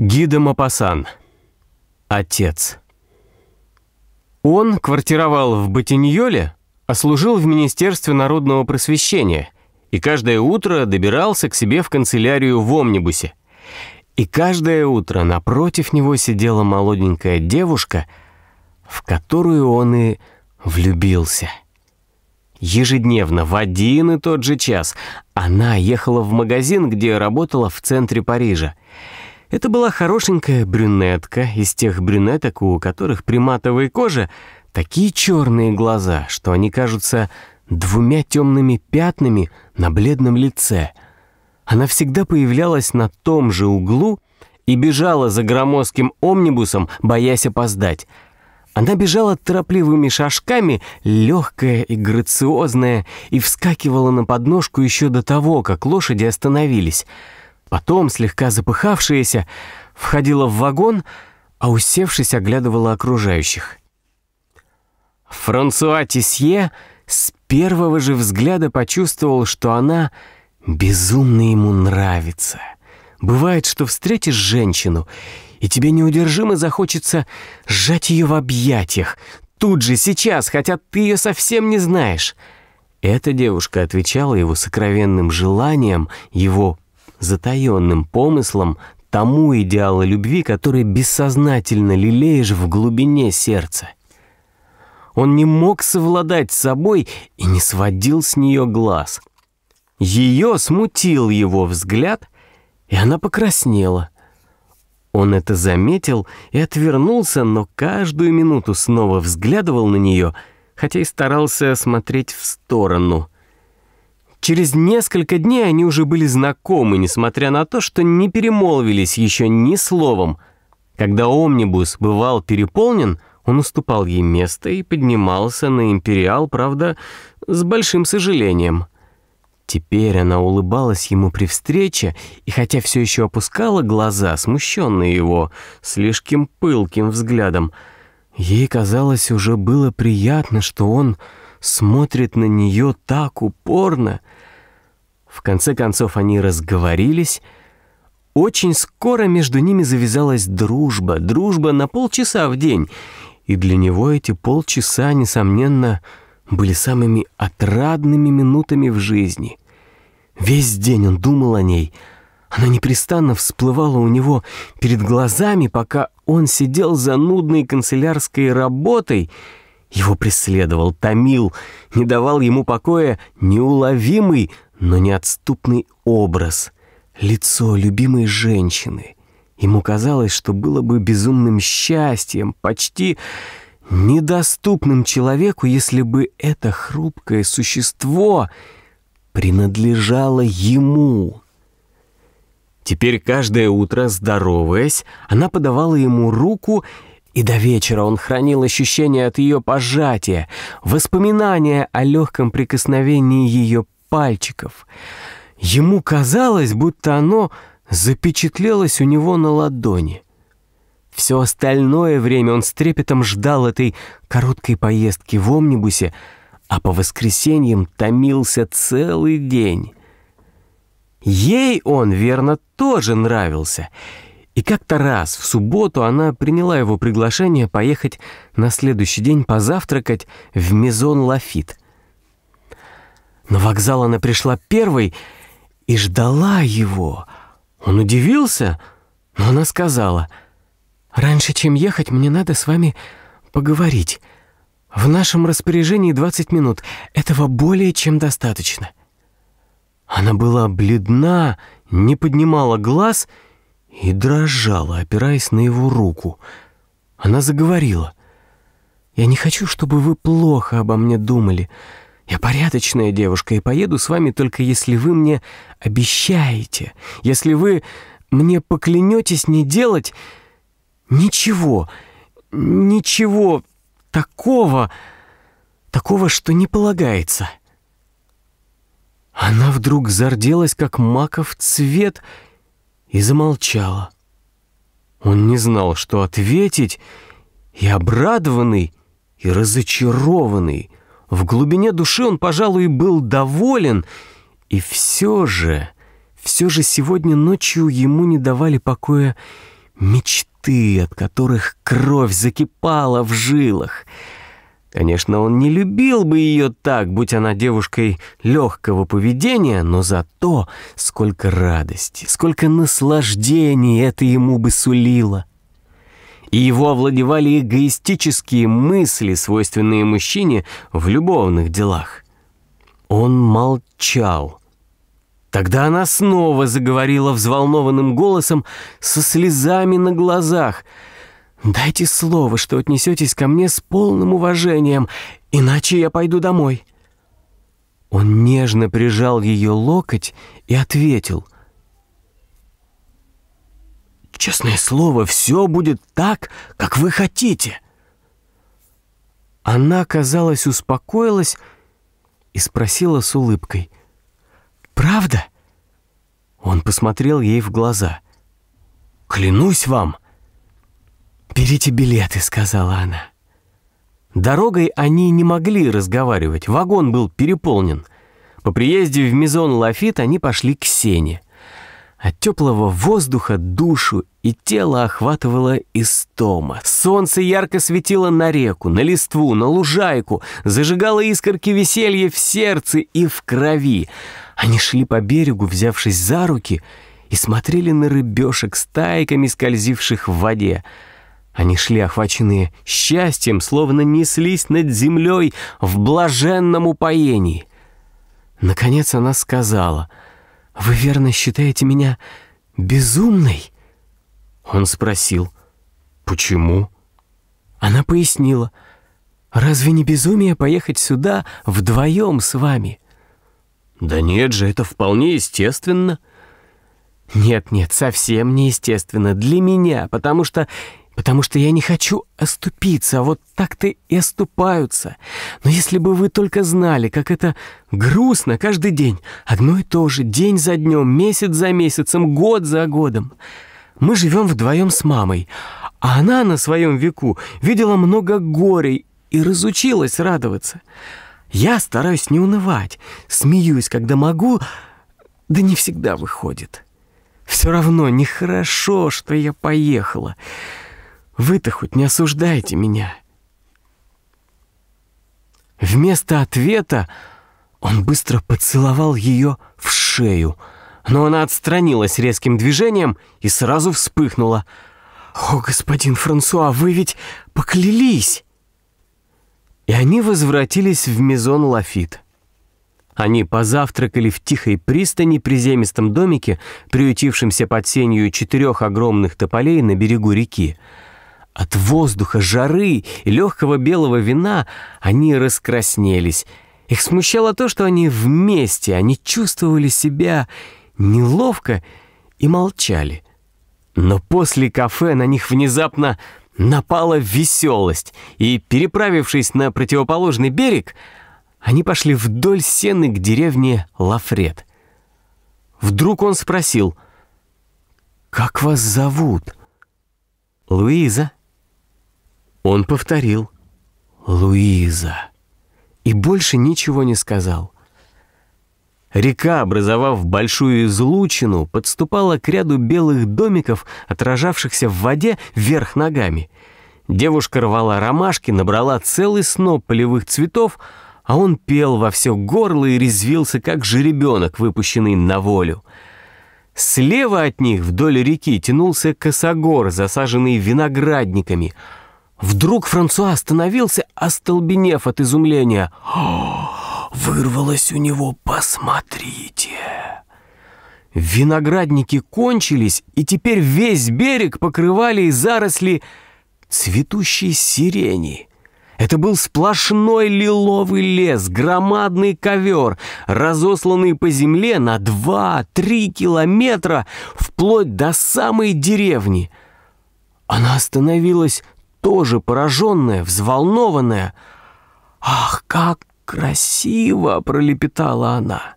Гида Мапасан. Отец. Он квартировал в Батиньоле, а служил в Министерстве народного просвещения и каждое утро добирался к себе в канцелярию в омнибусе. И каждое утро напротив него сидела молоденькая девушка, в которую он и влюбился. Ежедневно в один и тот же час она ехала в магазин, где работала в центре Парижа. Это была хорошенькая брюнетка из тех брюнеток, у которых при матовой коже такие черные глаза, что они кажутся двумя темными пятнами на бледном лице. Она всегда появлялась на том же углу и бежала за громоздким омнибусом, боясь опоздать. Она бежала торопливыми шажками, легкая и грациозная, и вскакивала на подножку еще до того, как лошади остановились — Потом, слегка запыхавшаяся, входила в вагон, а усевшись, оглядывала окружающих. Франсуа Тисье с первого же взгляда почувствовал, что она безумно ему нравится. Бывает, что встретишь женщину, и тебе неудержимо захочется сжать ее в объятиях, тут же, сейчас, хотя ты ее совсем не знаешь. Эта девушка отвечала его сокровенным желанием, его затаенным помыслом тому идеалу любви, который бессознательно лелеешь в глубине сердца. Он не мог совладать с собой и не сводил с нее глаз. Ее смутил его взгляд, и она покраснела. Он это заметил и отвернулся, но каждую минуту снова взглядывал на нее, хотя и старался смотреть в сторону — Через несколько дней они уже были знакомы, несмотря на то, что не перемолвились еще ни словом. Когда омнибус бывал переполнен, он уступал ей место и поднимался на империал, правда, с большим сожалением. Теперь она улыбалась ему при встрече, и хотя все еще опускала глаза, смущенные его слишком пылким взглядом, ей казалось уже было приятно, что он смотрит на нее так упорно, в конце концов они разговорились. Очень скоро между ними завязалась дружба, дружба на полчаса в день. И для него эти полчаса, несомненно, были самыми отрадными минутами в жизни. Весь день он думал о ней. Она непрестанно всплывала у него перед глазами, пока он сидел за нудной канцелярской работой — его преследовал, томил, не давал ему покоя неуловимый, но неотступный образ, лицо любимой женщины. Ему казалось, что было бы безумным счастьем, почти недоступным человеку, если бы это хрупкое существо принадлежало ему. Теперь каждое утро, здороваясь, она подавала ему руку, и до вечера он хранил ощущение от ее пожатия, воспоминания о легком прикосновении ее пальчиков. Ему казалось, будто оно запечатлелось у него на ладони. Все остальное время он с трепетом ждал этой короткой поездки в омнибусе, а по воскресеньям томился целый день. Ей он, верно, тоже нравился. И как-то раз в субботу она приняла его приглашение поехать на следующий день позавтракать в Мезон Лафит — на вокзал она пришла первой и ждала его. Он удивился, но она сказала, «Раньше, чем ехать, мне надо с вами поговорить. В нашем распоряжении 20 минут. Этого более чем достаточно». Она была бледна, не поднимала глаз и дрожала, опираясь на его руку. Она заговорила. «Я не хочу, чтобы вы плохо обо мне думали. Я порядочная девушка и поеду с вами только если вы мне обещаете, если вы мне поклянетесь не делать ничего, ничего такого, такого, что не полагается». Она вдруг зарделась, как маков цвет, и замолчала. Он не знал, что ответить, и обрадованный, и разочарованный — в глубине души он, пожалуй, был доволен, и все же, все же сегодня ночью ему не давали покоя мечты, от которых кровь закипала в жилах. Конечно, он не любил бы ее так, будь она девушкой легкого поведения, но зато сколько радости, сколько наслаждений это ему бы сулило. И его овладевали эгоистические мысли, свойственные мужчине в любовных делах. Он молчал. Тогда она снова заговорила взволнованным голосом со слезами на глазах. «Дайте слово, что отнесетесь ко мне с полным уважением, иначе я пойду домой». Он нежно прижал ее локоть и ответил. «Честное слово, все будет так, как вы хотите». Она, казалось, успокоилась и спросила с улыбкой. «Правда?» Он посмотрел ей в глаза. «Клянусь вам!» «Берите билеты», — сказала она. Дорогой они не могли разговаривать, вагон был переполнен. По приезде в Мизон Лафит они пошли к Сене. От теплого воздуха душу и тело охватывало истома. Солнце ярко светило на реку, на листву, на лужайку, зажигало искорки веселья в сердце и в крови. Они шли по берегу, взявшись за руки, и смотрели на рыбешек стайками, скользивших в воде. Они шли охваченные счастьем, словно неслись над землей в блаженном упоении. Наконец она сказала — «Вы верно считаете меня безумной?» Он спросил, «Почему?» Она пояснила, «Разве не безумие поехать сюда вдвоем с вами?» «Да нет же, это вполне естественно». «Нет-нет, совсем неестественно для меня, потому что потому что я не хочу оступиться, а вот так-то и оступаются. Но если бы вы только знали, как это грустно каждый день, одно и то же, день за днем, месяц за месяцем, год за годом. Мы живем вдвоем с мамой, а она на своем веку видела много горей и разучилась радоваться. Я стараюсь не унывать, смеюсь, когда могу, да не всегда выходит. Все равно нехорошо, что я поехала. Вы-то хоть не осуждаете меня. Вместо ответа он быстро поцеловал ее в шею, но она отстранилась резким движением и сразу вспыхнула. «О, господин Франсуа, вы ведь поклялись!» И они возвратились в Мезон Лафит. Они позавтракали в тихой пристани приземистом домике, приютившемся под сенью четырех огромных тополей на берегу реки. От воздуха, жары и легкого белого вина они раскраснелись. Их смущало то, что они вместе, они чувствовали себя неловко и молчали. Но после кафе на них внезапно напала веселость, и, переправившись на противоположный берег, они пошли вдоль сены к деревне Лафред. Вдруг он спросил, «Как вас зовут?» «Луиза», он повторил «Луиза» и больше ничего не сказал. Река, образовав большую излучину, подступала к ряду белых домиков, отражавшихся в воде вверх ногами. Девушка рвала ромашки, набрала целый сноп полевых цветов, а он пел во все горло и резвился, как жеребенок, выпущенный на волю. Слева от них вдоль реки тянулся косогор, засаженный виноградниками — Вдруг Франсуа остановился, остолбенев от изумления. «Вырвалось у него, посмотрите!» Виноградники кончились, и теперь весь берег покрывали заросли цветущей сирени. Это был сплошной лиловый лес, громадный ковер, разосланный по земле на два-три километра вплоть до самой деревни. Она остановилась тоже пораженная, взволнованная. «Ах, как красиво!» — пролепетала она.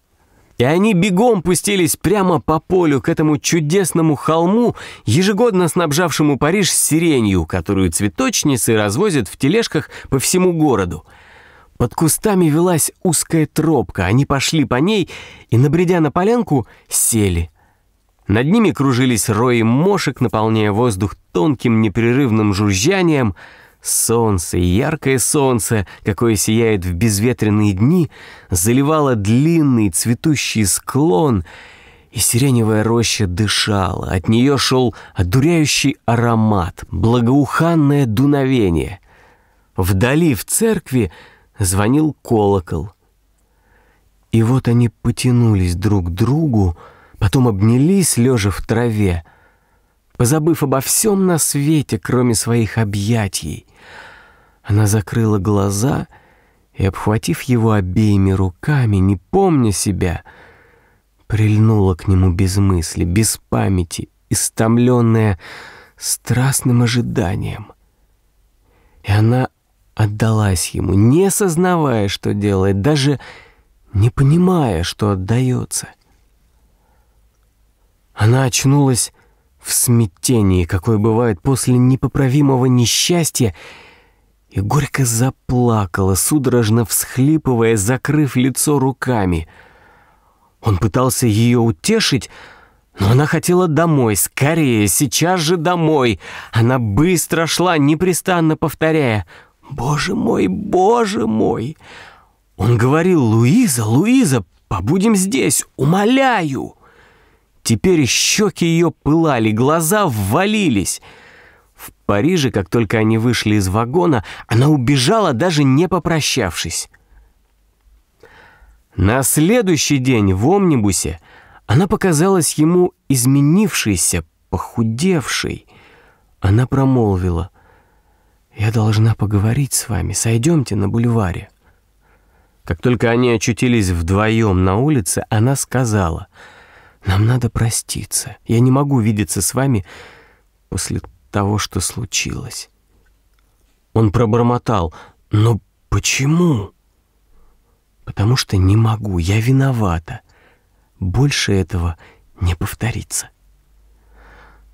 И они бегом пустились прямо по полю к этому чудесному холму, ежегодно снабжавшему Париж сиренью, которую цветочницы развозят в тележках по всему городу. Под кустами велась узкая тропка, они пошли по ней и, набредя на полянку, сели. Над ними кружились рои мошек, наполняя воздух тонким непрерывным жужжанием. Солнце, яркое солнце, какое сияет в безветренные дни, заливало длинный цветущий склон, и сиреневая роща дышала. От нее шел одуряющий аромат, благоуханное дуновение. Вдали в церкви звонил колокол. И вот они потянулись друг к другу, потом обнялись, лежа в траве, позабыв обо всем на свете, кроме своих объятий. Она закрыла глаза и, обхватив его обеими руками, не помня себя, прильнула к нему без мысли, без памяти, истомленная страстным ожиданием. И она отдалась ему, не сознавая, что делает, даже не понимая, что отдается. Она очнулась в смятении, какое бывает после непоправимого несчастья, и горько заплакала, судорожно всхлипывая, закрыв лицо руками. Он пытался ее утешить, но она хотела домой, скорее, сейчас же домой. Она быстро шла, непрестанно повторяя «Боже мой, боже мой!» Он говорил «Луиза, Луиза, побудем здесь, умоляю!» Теперь щеки ее пылали, глаза ввалились. В Париже, как только они вышли из вагона, она убежала, даже не попрощавшись. На следующий день в омнибусе она показалась ему изменившейся, похудевшей. Она промолвила, «Я должна поговорить с вами, сойдемте на бульваре». Как только они очутились вдвоем на улице, она сказала — нам надо проститься. Я не могу видеться с вами после того, что случилось. Он пробормотал. Но почему? Потому что не могу, я виновата. Больше этого не повторится.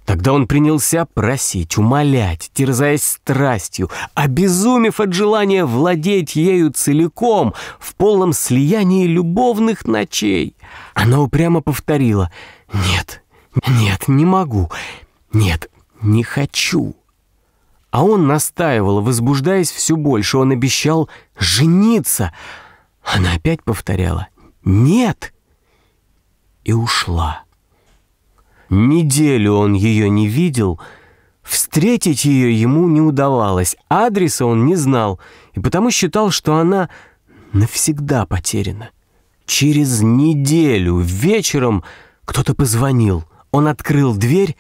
Тогда он принялся просить, умолять, терзаясь страстью, обезумев от желания владеть ею целиком, в полном слиянии любовных ночей. Она упрямо повторила «Нет, нет, не могу, нет, не хочу». А он настаивал, возбуждаясь все больше, он обещал жениться. Она опять повторяла «Нет» и ушла. Неделю он ее не видел, встретить ее ему не удавалось, адреса он не знал, и потому считал, что она навсегда потеряна. Через неделю вечером кто-то позвонил. Он открыл дверь.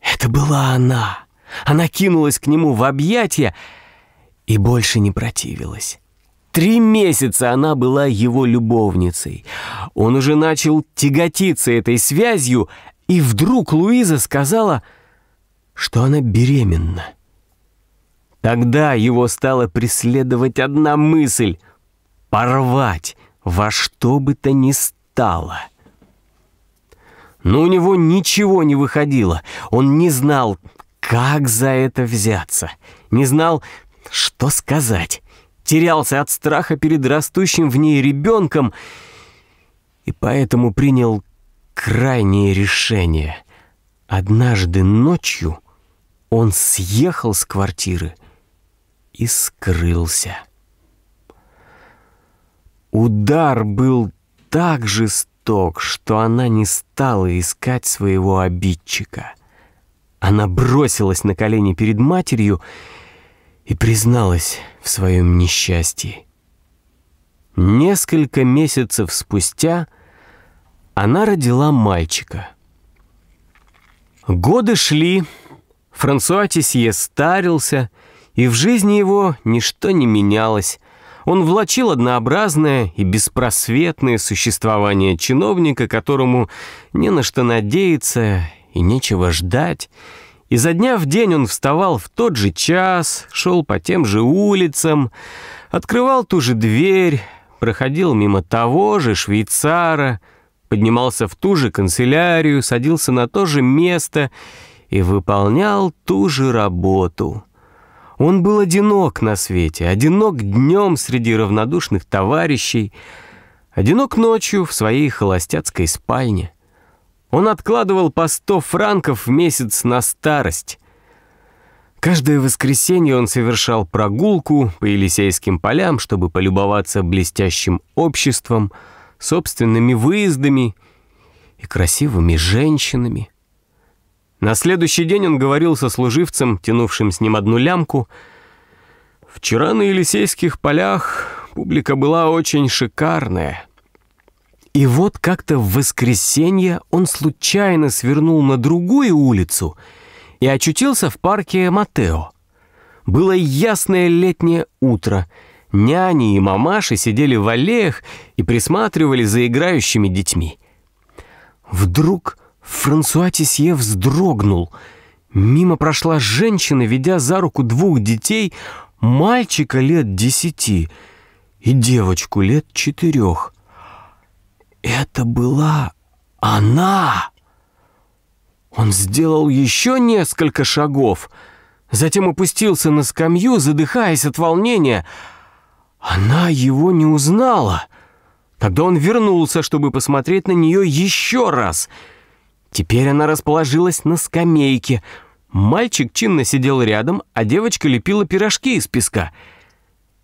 Это была она. Она кинулась к нему в объятия и больше не противилась. Три месяца она была его любовницей. Он уже начал тяготиться этой связью, и вдруг Луиза сказала, что она беременна. Тогда его стала преследовать одна мысль — порвать во что бы то ни стало. Но у него ничего не выходило. Он не знал, как за это взяться. Не знал, что сказать. Терялся от страха перед растущим в ней ребенком и поэтому принял крайнее решение. Однажды ночью он съехал с квартиры и скрылся. Удар был так жесток, что она не стала искать своего обидчика. Она бросилась на колени перед матерью и призналась в своем несчастье. Несколько месяцев спустя она родила мальчика. Годы шли, Франсуа Тисье старился, и в жизни его ничто не менялось. Он влачил однообразное и беспросветное существование чиновника, которому не на что надеяться и нечего ждать. И за дня в день он вставал в тот же час, шел по тем же улицам, открывал ту же дверь, проходил мимо того же швейцара — поднимался в ту же канцелярию, садился на то же место и выполнял ту же работу. Он был одинок на свете, одинок днем среди равнодушных товарищей, одинок ночью в своей холостяцкой спальне. Он откладывал по сто франков в месяц на старость. Каждое воскресенье он совершал прогулку по Елисейским полям, чтобы полюбоваться блестящим обществом, собственными выездами и красивыми женщинами. На следующий день он говорил со служивцем, тянувшим с ним одну лямку. «Вчера на Елисейских полях публика была очень шикарная». И вот как-то в воскресенье он случайно свернул на другую улицу и очутился в парке Матео. Было ясное летнее утро. Няни и мамаши сидели в аллеях и присматривали за играющими детьми. Вдруг Франсуа Тисье вздрогнул. Мимо прошла женщина, ведя за руку двух детей, мальчика лет десяти и девочку лет четырех. Это была она! Он сделал еще несколько шагов, затем опустился на скамью, задыхаясь от волнения. Она его не узнала. Тогда он вернулся, чтобы посмотреть на нее еще раз — Теперь она расположилась на скамейке. Мальчик чинно сидел рядом, а девочка лепила пирожки из песка.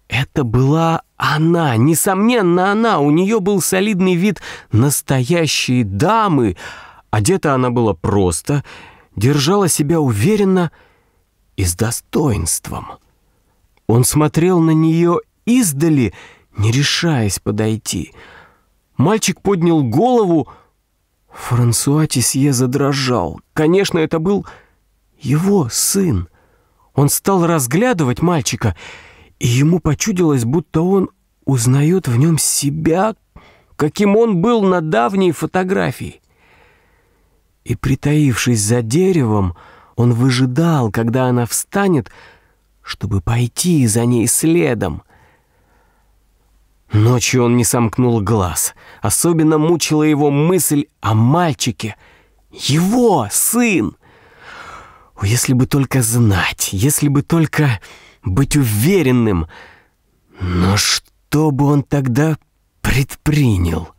Это была она, несомненно она. У нее был солидный вид настоящей дамы. Одета она была просто, держала себя уверенно и с достоинством. Он смотрел на нее издали, не решаясь подойти. Мальчик поднял голову, Франсуа Тисье задрожал. Конечно, это был его сын. Он стал разглядывать мальчика, и ему почудилось, будто он узнает в нем себя, каким он был на давней фотографии. И, притаившись за деревом, он выжидал, когда она встанет, чтобы пойти за ней следом — Ночью он не сомкнул глаз. Особенно мучила его мысль о мальчике. Его сын! Если бы только знать, если бы только быть уверенным. Но что бы он тогда предпринял?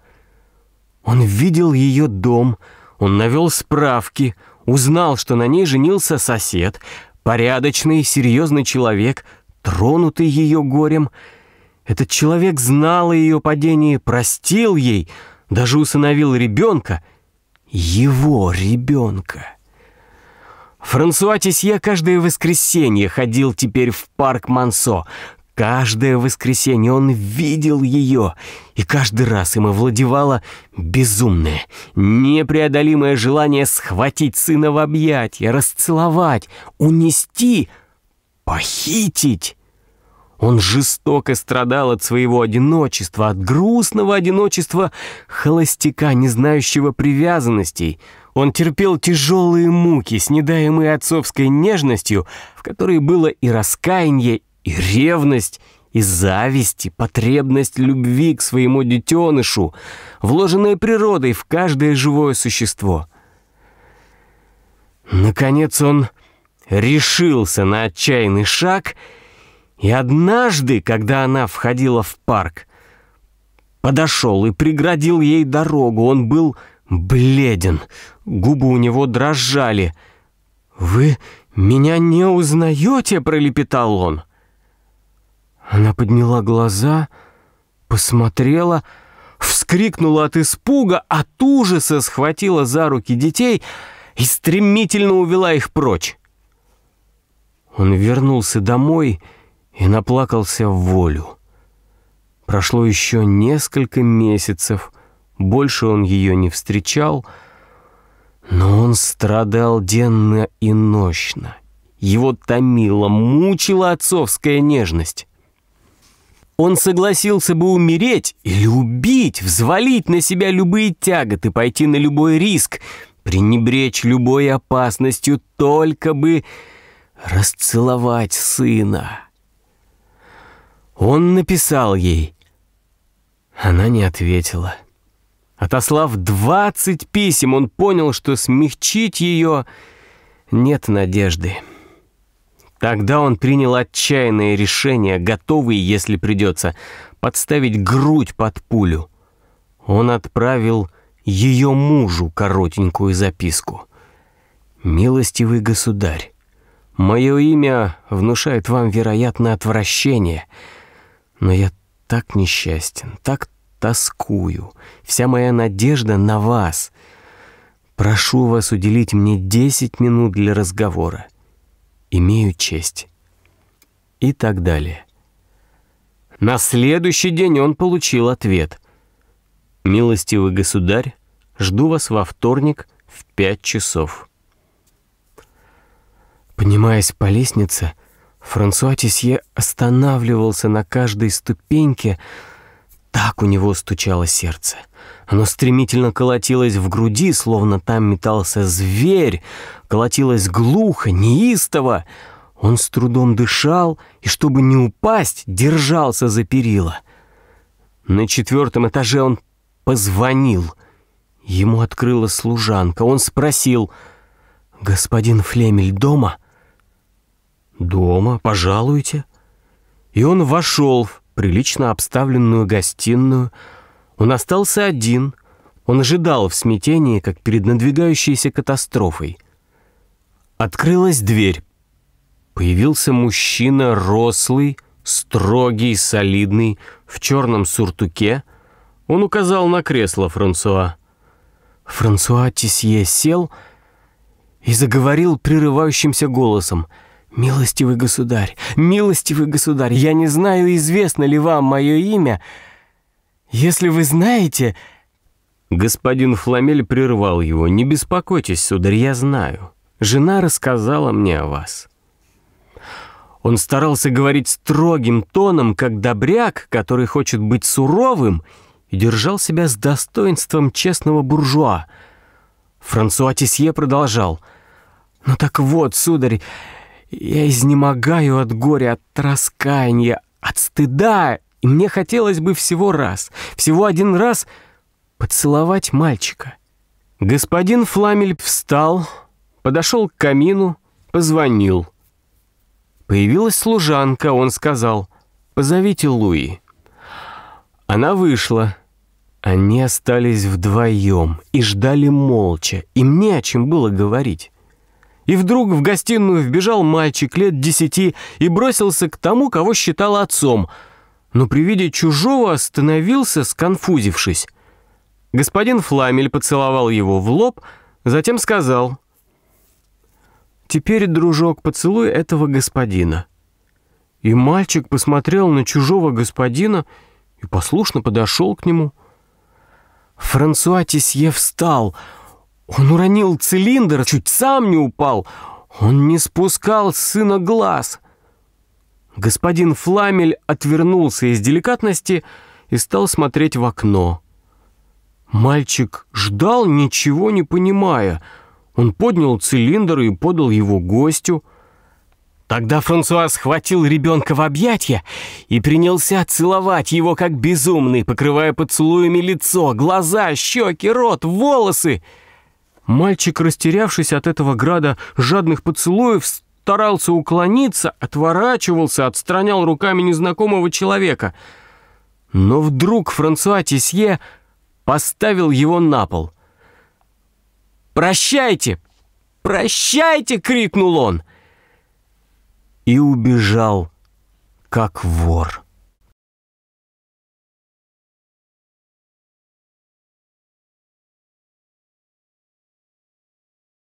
Он видел ее дом, он навел справки, узнал, что на ней женился сосед, порядочный, серьезный человек, тронутый ее горем — этот человек знал о ее падении, простил ей, даже усыновил ребенка. Его ребенка. Франсуа Тисье каждое воскресенье ходил теперь в парк Мансо. Каждое воскресенье он видел ее, и каждый раз им овладевало безумное, непреодолимое желание схватить сына в объятия, расцеловать, унести, похитить. Он жестоко страдал от своего одиночества, от грустного одиночества холостяка, не знающего привязанностей. Он терпел тяжелые муки, снедаемые отцовской нежностью, в которой было и раскаяние, и ревность, и зависть, и потребность любви к своему детенышу, вложенная природой в каждое живое существо. Наконец он решился на отчаянный шаг — и однажды, когда она входила в парк, подошел и преградил ей дорогу. Он был бледен, губы у него дрожали. «Вы меня не узнаете?» — пролепетал он. Она подняла глаза, посмотрела, вскрикнула от испуга, от ужаса схватила за руки детей и стремительно увела их прочь. Он вернулся домой и и наплакался в волю. Прошло еще несколько месяцев, больше он ее не встречал, но он страдал денно и нощно. Его томила, мучила отцовская нежность. Он согласился бы умереть или убить, взвалить на себя любые тяготы, пойти на любой риск, пренебречь любой опасностью, только бы расцеловать сына. Он написал ей. Она не ответила. Отослав двадцать писем, он понял, что смягчить ее нет надежды. Тогда он принял отчаянное решение, готовый, если придется, подставить грудь под пулю. Он отправил ее мужу коротенькую записку. «Милостивый государь, мое имя внушает вам, вероятно, отвращение, но я так несчастен, так тоскую, вся моя надежда на вас. Прошу вас уделить мне десять минут для разговора. Имею честь». И так далее. На следующий день он получил ответ. «Милостивый государь, жду вас во вторник в пять часов». Поднимаясь по лестнице, Франсуа Тисье останавливался на каждой ступеньке, так у него стучало сердце. Оно стремительно колотилось в груди, словно там метался зверь, колотилось глухо, неистово. Он с трудом дышал и, чтобы не упасть, держался за перила. На четвертом этаже он позвонил. Ему открыла служанка. Он спросил, «Господин Флемель дома?» «Дома, пожалуйте». И он вошел в прилично обставленную гостиную. Он остался один. Он ожидал в смятении, как перед надвигающейся катастрофой. Открылась дверь. Появился мужчина рослый, строгий, солидный, в черном суртуке. Он указал на кресло Франсуа. Франсуа Тисье сел и заговорил прерывающимся голосом. «Милостивый государь, милостивый государь, я не знаю, известно ли вам мое имя. Если вы знаете...» Господин Фламель прервал его. «Не беспокойтесь, сударь, я знаю. Жена рассказала мне о вас». Он старался говорить строгим тоном, как добряк, который хочет быть суровым, и держал себя с достоинством честного буржуа. Франсуа Тисье продолжал. «Ну так вот, сударь, я изнемогаю от горя, от раскаяния, от стыда, и мне хотелось бы всего раз, всего один раз поцеловать мальчика». Господин Фламель встал, подошел к камину, позвонил. Появилась служанка, он сказал, «Позовите Луи». Она вышла. Они остались вдвоем и ждали молча, им не о чем было говорить. И вдруг в гостиную вбежал мальчик лет десяти и бросился к тому, кого считал отцом, но при виде чужого остановился, сконфузившись. Господин Фламель поцеловал его в лоб, затем сказал, Теперь, дружок, поцелуй этого господина». И мальчик посмотрел на чужого господина и послушно подошел к нему. Франсуа Тисье встал. Он уронил цилиндр, чуть сам не упал. Он не спускал с сына глаз. Господин Фламель отвернулся из деликатности и стал смотреть в окно. Мальчик ждал, ничего не понимая — он поднял цилиндр и подал его гостю. Тогда Франсуа схватил ребенка в объятья и принялся целовать его как безумный, покрывая поцелуями лицо, глаза, щеки, рот, волосы. Мальчик, растерявшись от этого града жадных поцелуев, старался уклониться, отворачивался, отстранял руками незнакомого человека. Но вдруг Франсуа Тисье поставил его на пол — «Прощайте! Прощайте!» — крикнул он. И убежал, как вор.